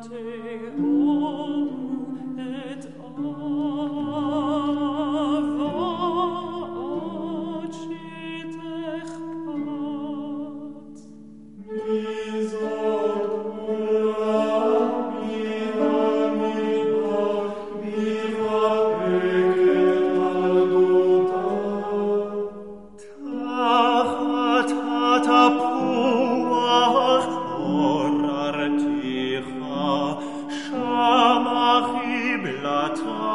Shamach im